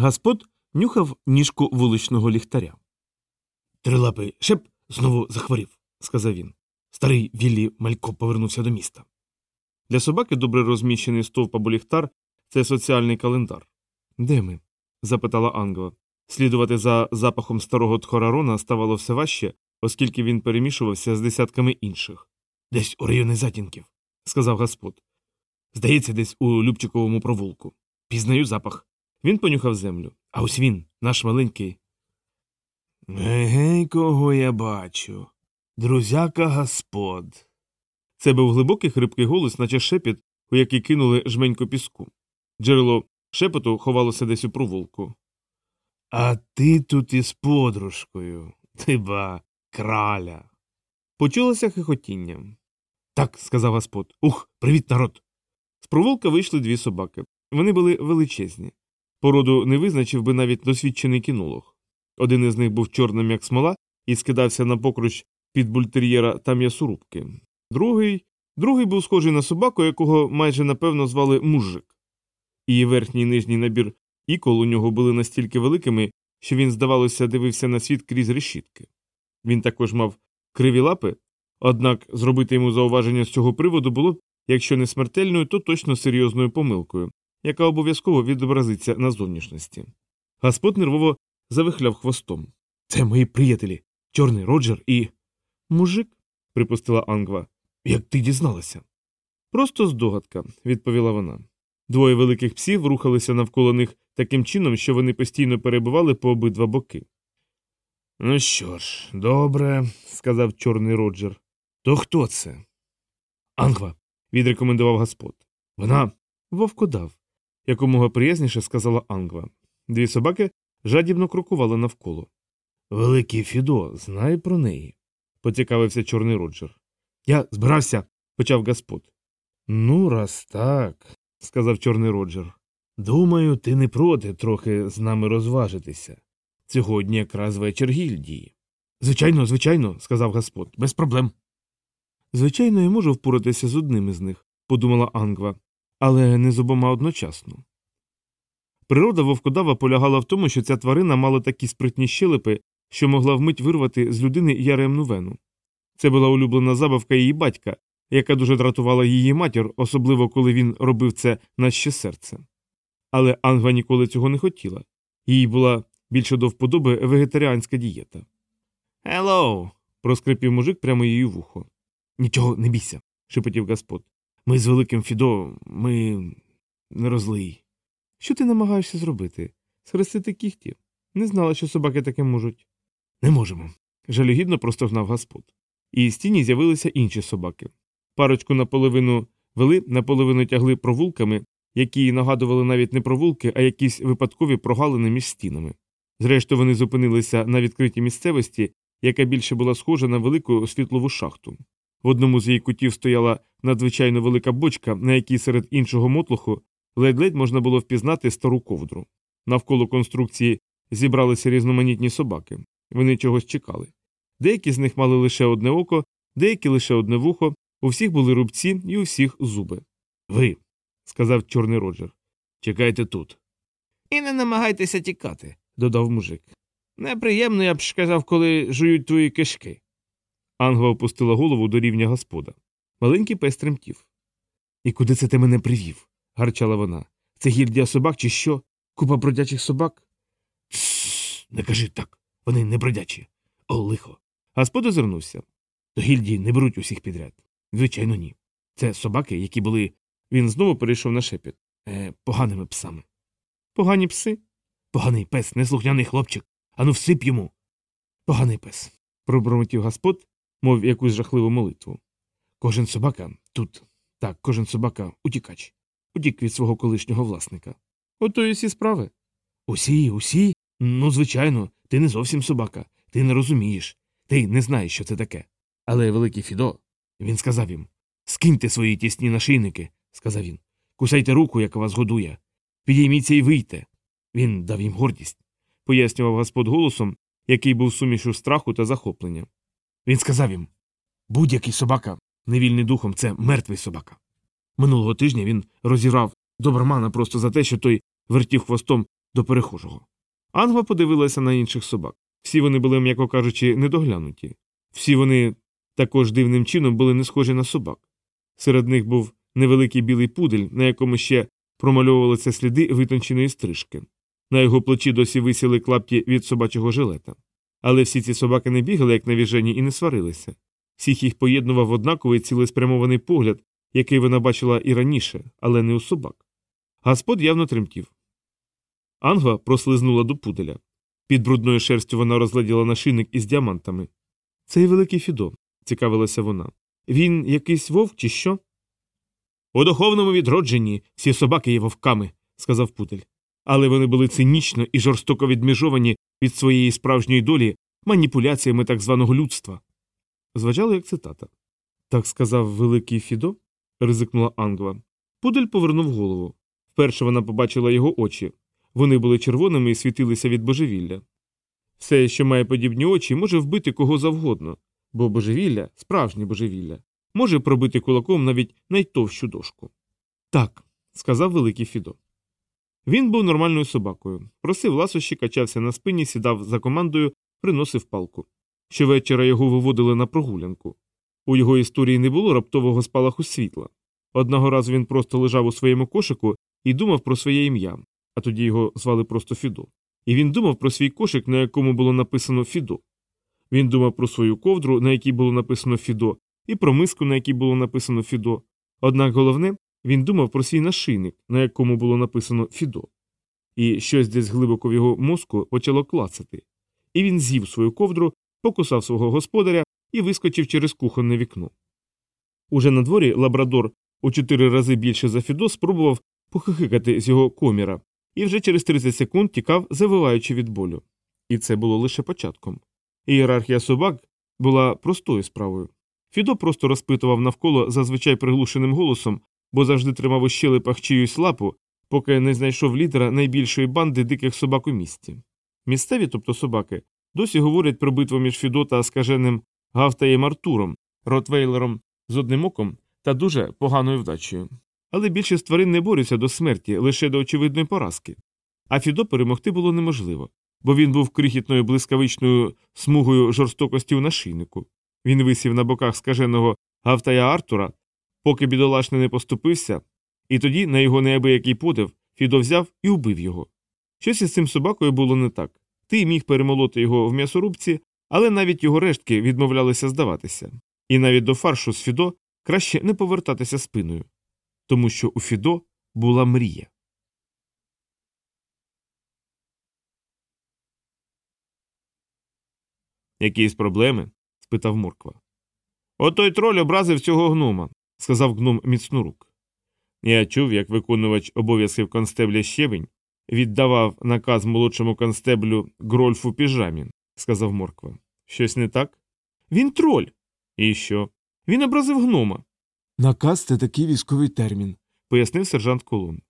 Гаспод нюхав ніжку вуличного ліхтаря. Трилапий шеп знову захворів, сказав він. Старий Віллі Малько повернувся до міста. Для собаки добре розміщений стовп або ліхтар це соціальний календар. Де ми? запитала Ангела. Слідувати за запахом старого тхорарона ставало все важче, оскільки він перемішувався з десятками інших. Десь у районі затінків, сказав Господ. Здається, десь у Любчиковому провулку. Пізнаю запах. Він понюхав землю. А ось він, наш маленький. Гей, кого я бачу. Друзяка Господ. Це був глибокий хрипкий голос, наче шепіт, у який кинули жменьку піску. Джерело шепоту ховалося десь у провулку. А ти тут із подружкою, ти ба, краля. Почулося хихотіння. Так, сказав Господ. Ух, привіт, народ. З провулка вийшли дві собаки. Вони були величезні. Породу не визначив би навіть досвідчений кінолог. Один із них був чорним, як смола, і скидався на покруч під бультер'єра та м'ясорубки. Другий другий був схожий на собаку, якого майже напевно звали мужик. Її верхній і нижній набір ікол у нього були настільки великими, що він, здавалося, дивився на світ крізь решітки. Він також мав криві лапи, однак зробити йому зауваження з цього приводу було, якщо не смертельною, то точно серйозною помилкою, яка обов'язково відобразиться на зовнішності. Господ нервово завихляв хвостом. Це мої приятелі, Чорний Роджер і. Мужик, припустила Ангва. Як ти дізналася? Просто здогадка, відповіла вона. Двоє великих псів рухалися навколо них таким чином, що вони постійно перебували по обидва боки. Ну що ж, добре, сказав чорний Роджер. То хто це? Ангва, відрекомендував Господ. Вона вовкодав, якомога приязніше сказала Ангва. Дві собаки жадібно крокували навколо. Великий Фідо, знай про неї, поцікавився чорний Роджер. Я збирався, почав Господ. Ну, раз так, сказав чорний Роджер. Думаю, ти не проти трохи з нами розважитися. Сьогодні якраз вечір гільдії. Звичайно, звичайно, сказав Господ, без проблем. Звичайно, я можу впоратися з одним із них, подумала Ангва, але не з обома одночасно. Природа вовкодава полягала в тому, що ця тварина мала такі спритні щелепи, що могла вмить вирвати з людини яремну вену. Це була улюблена забавка її батька, яка дуже дратувала її матір, особливо коли він робив це на ще серце. Але Ангва ніколи цього не хотіла. Їй була більше до вподоби вегетаріанська дієта. Елоу. проскрипів мужик прямо її вухо. Нічого не бійся, шепотів Господ. Ми з великим Фідо, ми не розлий. Що ти намагаєшся зробити? Схрестити кіхті? Не знала, що собаки таке можуть. Не можемо. жалюгідно простогнав Господ. І з тіні з'явилися інші собаки. Парочку наполовину вели, наполовину тягли провулками, які нагадували навіть не провулки, а якісь випадкові прогалини між стінами. Зрештою, вони зупинилися на відкритій місцевості, яка більше була схожа на велику світлову шахту. В одному з її кутів стояла надзвичайно велика бочка, на якій серед іншого мотлуху ледь-ледь можна було впізнати стару ковдру. Навколо конструкції зібралися різноманітні собаки. Вони чогось чекали. Деякі з них мали лише одне око, деякі лише одне вухо, у всіх були рубці і у всіх зуби. Ви, сказав чорний Роджер, чекайте тут. І не намагайтеся тікати, додав мужик. Неприємно, я б сказав, коли жують твої кишки. Ангва опустила голову до рівня господа. Маленький пес тремтів. І куди це ти мене привів? гарчала вона. Це гільдія собак, чи що? Купа бродячих собак? Тссс, не кажи так. Вони не бродячі. О, лихо. Господ озирнувся. До гільдії не беруть усіх підряд. Звичайно, ні. Це собаки, які були. Він знову перейшов на шепіт. Е, поганими псами. Погані пси? Поганий пес, неслухняний хлопчик. Ану всип йому. Поганий пес. пробормотів Господ, мов якусь жахливу молитву. Кожен собака тут. Так, кожен собака утікач. Утік від свого колишнього власника. Ото й усі справи. Усі, усі? Ну, звичайно, ти не зовсім собака. Ти не розумієш. Ти не знаєш, що це таке. Але великий Фідо. Він сказав їм Скиньте свої тісні нашийники, сказав він. Кусайте руку, яка вас годує. Підійміться і вийте. Він дав їм гордість, пояснював Господ голосом, який був сумішу страху та захоплення. Він сказав їм будь-який собака, невільний духом, це мертвий собака. Минулого тижня він розірвав добромана просто за те, що той вертів хвостом до перехожого. Ангва подивилася на інших собак. Всі вони були, м'яко кажучи, недоглянуті. Всі вони також дивним чином були не схожі на собак. Серед них був невеликий білий пудель, на якому ще промальовувалися сліди витонченої стрижки. На його плечі досі висіли клапті від собачого жилета. Але всі ці собаки не бігали, як навіжені, і не сварилися. Всіх їх поєднував однаковий цілеспрямований погляд, який вона бачила і раніше, але не у собак. Господ явно тремтів. Ангва прослизнула до пуделя. Під брудною шерстю вона розгляділа нашийник із діамантами. Цей великий Фідо, цікавилася вона. Він якийсь вовк, чи що? У духовному відродженні всі собаки є вовками, сказав пудель. Але вони були цинічно і жорстоко відміжовані від своєї справжньої долі маніпуляціями так званого людства. Зважало як цитата. Так сказав великий Фідо, ризикнула Ангва. Пудель повернув голову. Вперше вона побачила його очі. Вони були червоними і світилися від божевілля. Все, що має подібні очі, може вбити кого завгодно, бо божевілля, справжнє божевілля, може пробити кулаком навіть найтовщу дошку. Так, сказав великий Фідо. Він був нормальною собакою, просив ласощі, качався на спині, сідав за командою, приносив палку. Щовечора його виводили на прогулянку. У його історії не було раптового спалаху світла. Одного разу він просто лежав у своєму кошику і думав про своє ім'я, а тоді його звали просто Фідо. І він думав про свій кошик, на якому було написано Фідо. Він думав про свою ковдру, на якій було написано Фідо, і про миску, на якій було написано Фідо. Однак головне, він думав про свій нашийник, на якому було написано Фідо. І щось десь глибоко в його мозку почало клацати. І він з'їв свою ковдру, покусав свого господаря і вискочив через кухонне вікно. Уже на дворі лабрадор у чотири рази більше за Фідо спробував похихикати з його коміра, і вже через 30 секунд тікав, завиваючи від болю. І це було лише початком. Ієрархія собак була простою справою. Фідо просто розпитував навколо зазвичай приглушеним голосом, бо завжди тримав у щелепах чиюсь лапу, поки не знайшов лідера найбільшої банди диких собак у місті. Місцеві, тобто собаки, досі говорять про битву між Фідо та скаженим Гавтаєм Артуром, Ротвейлером з одним оком та дуже поганою вдачею. Але більшість тварин не борються до смерті лише до очевидної поразки. А Фідо перемогти було неможливо, бо він був крихітною блискавичною смугою жорстокості у нашийнику. Він висів на боках скаженого Гавтая Артура, поки бідолашний не поступився, і тоді, на його неабиякий подив, Фідо взяв і убив його. Щось із цим собакою було не так. Ти міг перемолоти його в м'ясорубці, але навіть його рештки відмовлялися здаватися. І навіть до фаршу з Фідо краще не повертатися спиною. Тому що у Фідо була мрія. Якісь проблеми? спитав Морква. Отой троль образив цього гнома, сказав гном міцнорук. Я чув, як виконувач обов'язків констебля щебень віддавав наказ молодшому констеблю Грольфу Піжамін, сказав Морква. Щось не так? Він троль. І що? Він образив гнома. Наказ це такий військовий термін. пояснив сержант Колун.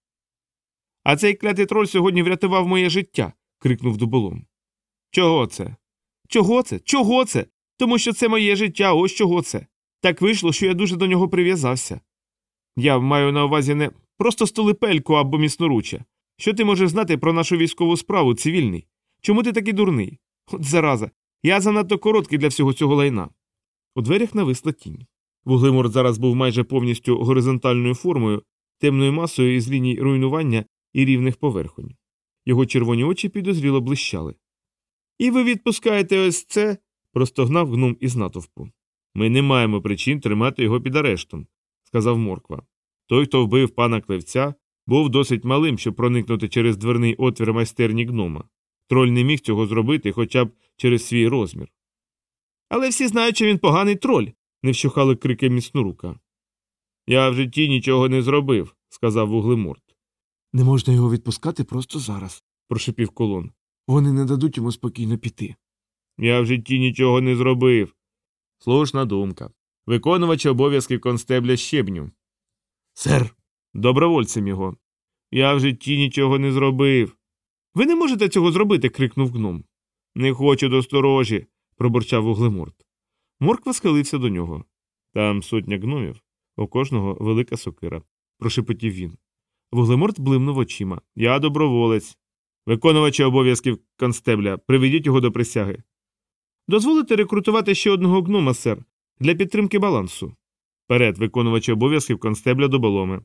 А цей клятий троль сьогодні врятував моє життя. крикнув дуболом. Чого це? Чого це? Чого це? Тому що це моє життя, ось чого це. Так вийшло, що я дуже до нього прив'язався. Я маю на увазі не просто столипельку або міцноруччя. Що ти можеш знати про нашу військову справу, цивільний? Чому ти такий дурний? От зараза, я занадто короткий для всього цього лайна. У дверях нависла тінь. Вуглемор зараз був майже повністю горизонтальною формою, темною масою із ліній руйнування і рівних поверхонь. Його червоні очі підозріло блищали. І ви відпускаєте ось це? простогнав гном із натовпу. Ми не маємо причин тримати його під арештом, сказав Морква. Той, хто вбив пана клевця, був досить малим, щоб проникнути через дверний отвір майстерні гнома. Троль не міг цього зробити хоча б через свій розмір. Але всі знають, що він поганий троль, не вщухали крики міцнорука. Я в житті нічого не зробив, сказав вуглеморт. Не можна його відпускати просто зараз. прошепів колон. Вони не дадуть йому спокійно піти. Я в житті нічого не зробив. Слушна думка. Виконувач обов'язків констебля щебню. Сер. Добровольцем його. Я в житті нічого не зробив. Ви не можете цього зробити. крикнув гном. Не хочу до сторожі, пробурчав вуглеморт. Морква схилився до нього. Там сотня гномів, у кожного велика сокира, прошепотів він. Вуглеморт блимнув очима. Я доброволець. Виконувача обов'язків констебля, приведіть його до присяги. Дозволите рекрутувати ще одного гнома, сер, для підтримки балансу. Перед виконувача обов'язків констебля до боломи.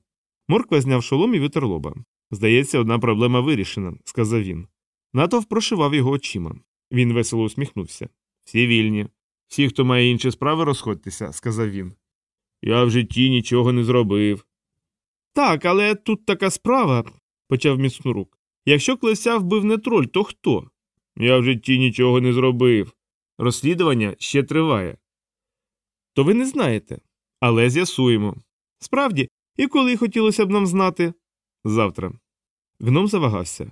Морква зняв шолом і витер лоба. Здається, одна проблема вирішена, сказав він. Натовп прошивав його очима. Він весело усміхнувся. Всі вільні. Всі, хто має інші справи, розходьтеся, сказав він. Я в житті нічого не зробив. Так, але тут така справа, почав міцнурук. Якщо Клеся вбив не троль, то хто? Я в житті нічого не зробив. Розслідування ще триває. То ви не знаєте. Але з'ясуємо. Справді, і коли хотілося б нам знати? Завтра. Гном завагався.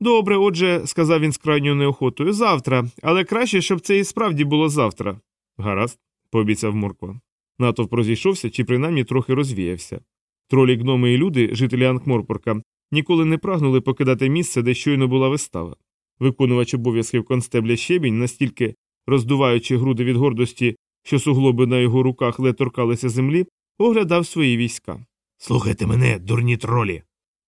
Добре, отже, сказав він з крайньою неохотою, завтра, але краще, щоб це і справді було завтра. Гаразд, пообіцяв Морква. Натовп розійшовся чи принаймні трохи розвіявся. Тролі, гноми і люди, жителі Ангморпорка, ніколи не прагнули покидати місце, де щойно була вистава. Виконувач обов'язків констебля щебінь, настільки роздуваючи груди від гордості, що суглоби на його руках ледь торкалися землі, оглядав свої війська. Слухайте мене, дурні тролі.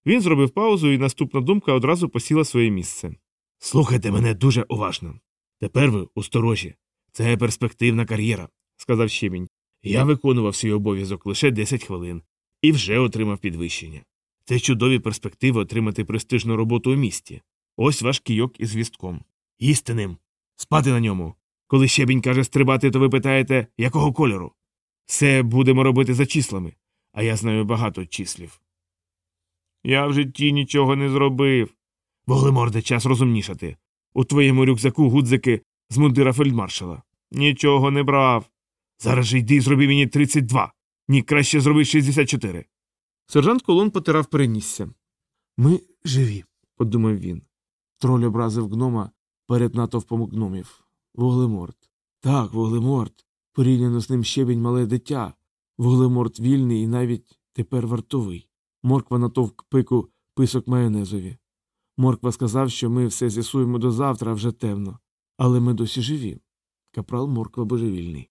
Він зробив паузу, і наступна думка одразу посіла своє місце. Слухайте мене дуже уважно. Тепер ви осторожі. Це перспективна кар'єра, сказав щебінь. Я виконував свій обов'язок лише 10 хвилин і вже отримав підвищення. Це чудові перспективи отримати престижну роботу у місті. Ось ваш кійок із вістком. Їсти ним. Спати на ньому. Коли щебінь каже стрибати, то ви питаєте, якого кольору? Все будемо робити за числами, а я знаю багато числів. Я в житті нічого не зробив. Воглеморде, час розумнішати. У твоєму рюкзаку гудзики з мундира фельдмаршала. Нічого не брав. Зараз же йди і зроби мені 32. Ні, краще зроби 64. Сержант Колон потирав перенісся. Ми живі. Подумав він. Троль образив гнома перед натовпом гномів. Вуглеморт. Так, вуглеморт. Порівняно з ним щебінь мале дитя. Вуглеморт вільний і навіть тепер вартовий. Морква натовк пику писок майонезові. Морква сказав, що ми все з'ясуємо до завтра, вже темно. Але ми досі живі. Капрал Морква божевільний.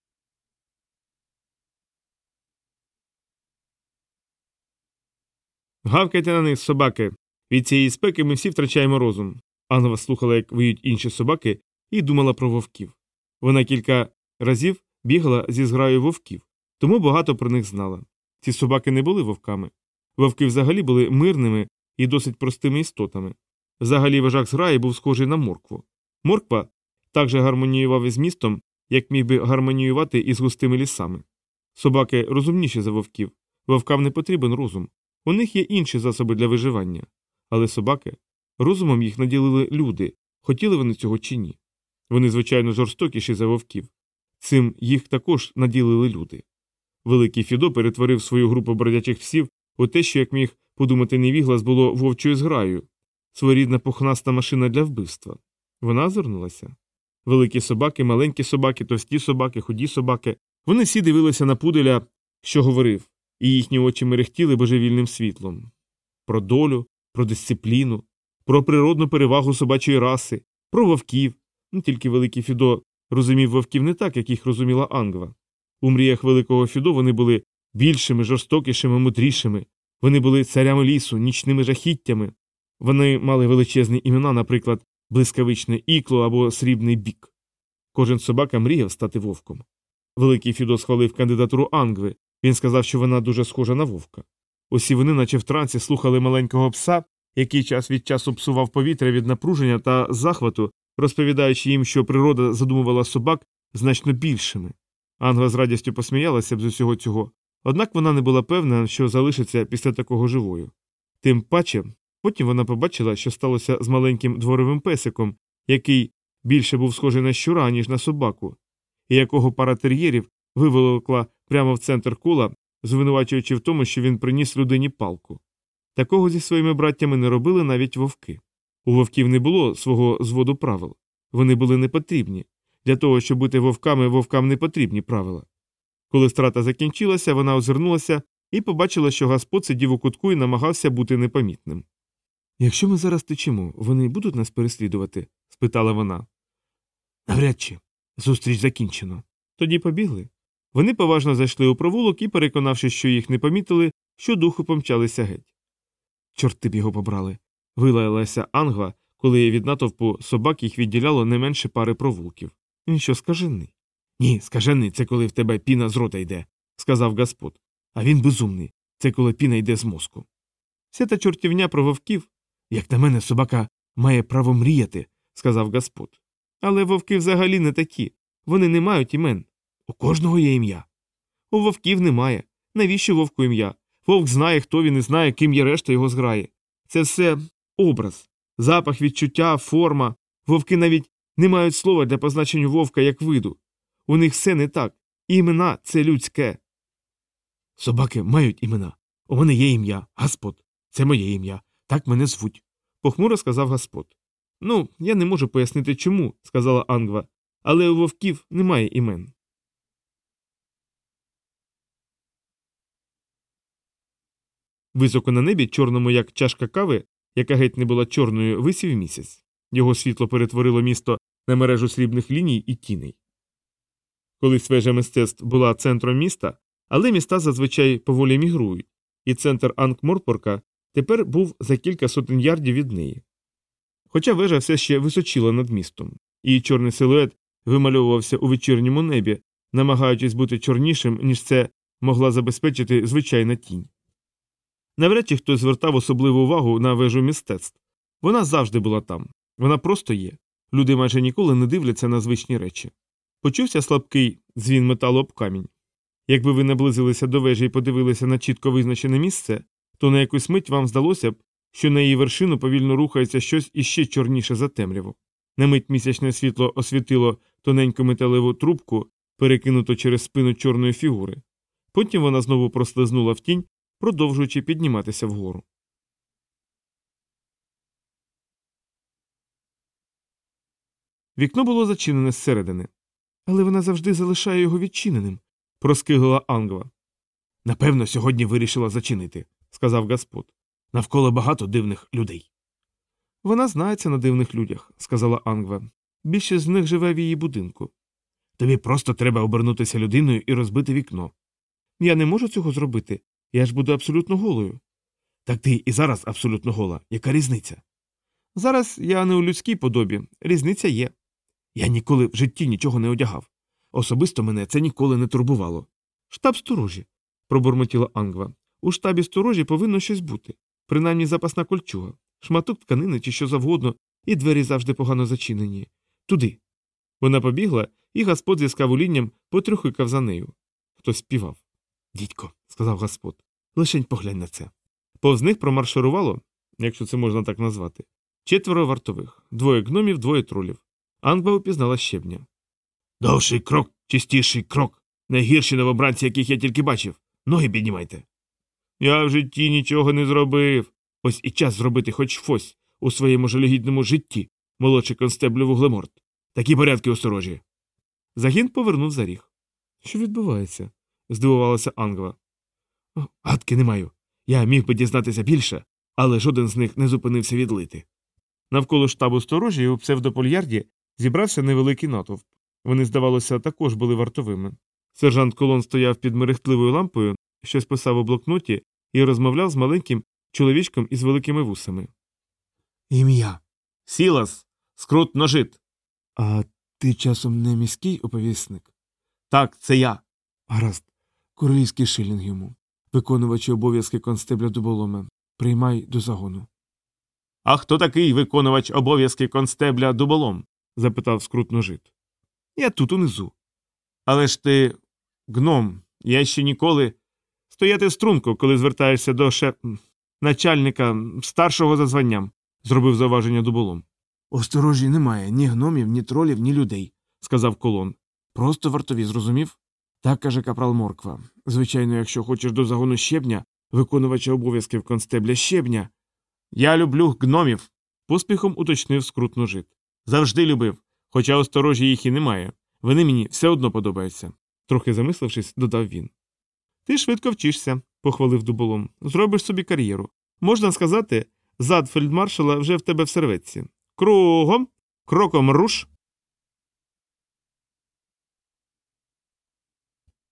Гавкайте на них, собаки. Від цієї спеки ми всі втрачаємо розум. Ангва слухала, як виють інші собаки, і думала про вовків. Вона кілька разів бігала зі зграю вовків, тому багато про них знала. Ці собаки не були вовками. Вовки взагалі були мирними і досить простими істотами. Взагалі вожак зграї був схожий на моркву. Морква так же гармоніював із містом, як міг би гармоніювати із густими лісами. Собаки розумніші за вовків. Вовкам не потрібен розум. У них є інші засоби для виживання. Але собаки розумом їх наділили люди, хотіли вони цього чи ні. Вони, звичайно, жорстокіші за вовків. Цим їх також наділили люди. Великий Фідо перетворив свою групу бродячих псів у те, що, як міг подумати невіглас, було вовчою зграю, своєрідна пухнаста машина для вбивства. Вона озирнулася. Великі собаки, маленькі собаки, товсті собаки, худі собаки. Вони всі дивилися на пуделя, що говорив, і їхні очі мерехтіли божевільним світлом. Про долю, про дисципліну, про природну перевагу собачої раси, про вовків. Ну, тільки великий Фідо розумів вовків не так, як їх розуміла Ангва. У мріях великого Фідо вони були більшими, жорстокішими, мудрішими. Вони були царями лісу, нічними жахіттями. Вони мали величезні імена, наприклад, блискавичне ікло або срібний бік. Кожен собака мріяв стати вовком. Великий Фідо схвалив кандидатуру Ангви. Він сказав, що вона дуже схожа на вовка. Усі вони, наче в трансі, слухали маленького пса, який час від часу псував повітря від напруження та захвату, розповідаючи їм, що природа задумувала собак значно більшими. Ангва з радістю посміялася б з усього цього, однак вона не була певна, що залишиться після такого живою. Тим паче, потім вона побачила, що сталося з маленьким дворовим песиком, який більше був схожий на щура, ніж на собаку, і якого пара тер'єрів виволокла прямо в центр кола, звинувачуючи в тому, що він приніс людині палку. Такого зі своїми браттями не робили навіть вовки. У вовків не було свого зводу правил. Вони були непотрібні. Для того, щоб бути вовками, вовкам не потрібні правила. Коли страта закінчилася, вона озирнулася і побачила, що Господь сидів у кутку і намагався бути непомітним. Якщо ми зараз течемо, вони будуть нас переслідувати? спитала вона. Навряд чи. Зустріч закінчено. Тоді побігли. Вони поважно зайшли у провулок і, переконавшись, що їх не помітили, щодуху помчалися геть. Чорти б його побрали. Вилаялася Ангва, коли від натовпу собак їх відділяло не менше пари провулків. Він що, скажений? Ні, скажений це коли в тебе піна з рота йде, сказав Господ. А він безумний це коли піна йде з мозку. Вся та чортівня про вовків, як на мене, собака має право мріяти, сказав Господ. Але вовки взагалі не такі. Вони не мають імен. У кожного є ім'я. У вовків немає. Навіщо вовку ім'я? Вовк знає, хто він і знає, ким є решта його зграї. Це все образ, запах, відчуття, форма. Вовки навіть не мають слова для позначення вовка як виду. У них все не так. Імена це людське. Собаки мають імена. У мене є ім'я, Господ. Це моє ім'я. Так мене звуть. Похмуро сказав Господ. Ну, я не можу пояснити чому, сказала Ангва, але у вовків немає імен. Високо на небі, чорному як чашка кави, яка геть не була чорною, висів місяць. Його світло перетворило місто на мережу срібних ліній і тіней. Колись вежа мистецтв була центром міста, але міста зазвичай поволі мігрують, і центр Анкморпорка тепер був за кілька сотень ярдів від неї. Хоча вежа все ще височила над містом, її чорний силует вимальовувався у вечірньому небі, намагаючись бути чорнішим, ніж це могла забезпечити звичайна тінь. Навряд чи хтось звертав особливу увагу на вежу мистецтв. Вона завжди була там. Вона просто є. Люди майже ніколи не дивляться на звичні речі. Почувся слабкий дзвін металу об камінь. Якби ви наблизилися до вежі і подивилися на чітко визначене місце, то на якусь мить вам здалося б, що на її вершину повільно рухається щось іще чорніше за темряву. На мить місячне світло освітило тоненьку металеву трубку, перекинуту через спину чорної фігури. Потім вона знову прослизнула в тінь, продовжуючи підніматися вгору. Вікно було зачинене зсередини. Але вона завжди залишає його відчиненим, проскиглила Ангва. Напевно, сьогодні вирішила зачинити, сказав Господ. Навколо багато дивних людей. Вона знається на дивних людях, сказала Ангва. Більшість з них живе в її будинку. Тобі просто треба обернутися людиною і розбити вікно. Я не можу цього зробити. Я ж буду абсолютно голою. Так ти і зараз абсолютно гола. Яка різниця? Зараз я не у людській подобі, різниця є. Я ніколи в житті нічого не одягав. Особисто мене це ніколи не турбувало. Штаб сторожі, пробурмотіла Ангва. У штабі сторожі повинно щось бути, принаймні запасна кольчуга, шматок тканини чи що завгодно, і двері завжди погано зачинені. Туди. Вона побігла, і господ зі скавулінням потрюхикав за нею. Хтось співав. Дідько, сказав господ, лишень поглянь на це. Повз них промарширувало, якщо це можна так назвати, четверо вартових, двоє гномів, двоє тролів. Ангва упізнала щебня. Довший крок, чистіший крок. Найгірші новобранці, яких я тільки бачив. Ноги піднімайте. Я в житті нічого не зробив. Ось і час зробити хоч фось у своєму жалюгідному житті, молодший констеблю вуглеморт. Такі порядки осторожі. Загін повернув за ріг. Що відбувається? Здивувалася Ангва. Гадки не маю. Я міг би дізнатися більше, але жоден з них не зупинився відлити. Навколо штабу сторожі у псевдопольярді зібрався невеликий натовп. Вони, здавалося, також були вартовими. Сержант Колон стояв під мерехтливою лампою, щось писав у блокноті і розмовляв з маленьким чоловічком із великими вусами. Ім'я. Сілас. Скрут ножит. А ти часом не міський оповісник? Так, це я. Гаразд. Королівський шилінг йому. Виконувачі обов'язки констебля дуболома. Приймай до загону. А хто такий виконувач обов'язки констебля дуболом? запитав скрут ножит. Я тут унизу. Але ж ти гном, я ще ніколи. Стояти струнко, коли звертаєшся до шеф... начальника старшого за званням, зробив зауваження дуболом, Осторожі немає ні гномів, ні тролів, ні людей, сказав колон. Просто вартові, зрозумів? Так каже капрал Морква. Звичайно, якщо хочеш до загону щебня, виконувача обов'язків констебля щебня. Я люблю гномів, поспіхом уточнив скрут ножит. Завжди любив, хоча осторожі їх і немає. Вони мені все одно подобаються. Трохи замислившись, додав він. Ти швидко вчишся, похвалив дуболом. Зробиш собі кар'єру. Можна сказати, зад фельдмаршала вже в тебе в серветці. Кругом, кроком руш,